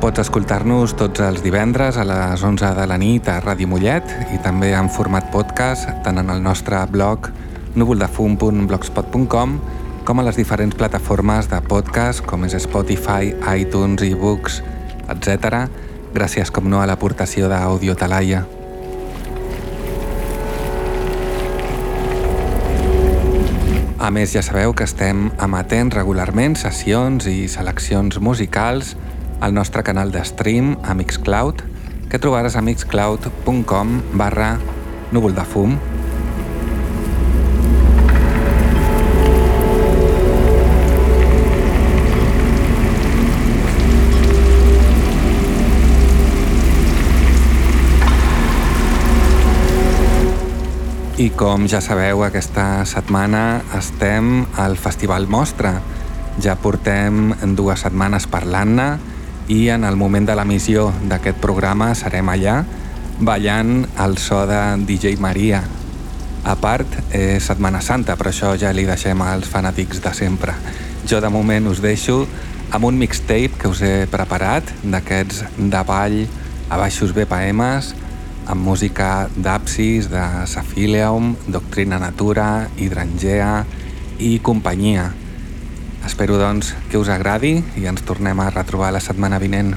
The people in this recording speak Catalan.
Pots escoltar-nos tots els divendres a les 11 de la nit a Ràdio Mollet i també en format podcast tant en el nostre blog núvoldefum.blogspot.com com a les diferents plataformes de podcast com és Spotify, iTunes, ebooks, etc. Gràcies, com no, a l'aportació d'Audio Talaia. A més, ja sabeu que estem emetent regularment sessions i seleccions musicals al nostre canal de stream a Mixcloud, que trobaràs a mixcloud.com barra núvol de fum. I com ja sabeu, aquesta setmana estem al Festival Mostra. Ja portem dues setmanes parlant-ne i en el moment de l'emissió d'aquest programa serem allà ballant el so de DJ Maria. A part, és Setmana Santa, però això ja li deixem als fanàtics de sempre. Jo de moment us deixo amb un mixtape que us he preparat d'aquests de ball a baixos BPMs amb música d'Apsis, de Safilium, Doctrina Natura, Hidrangea i companyia. Espero doncs que us agradi i ens tornem a retrobar la setmana vinent.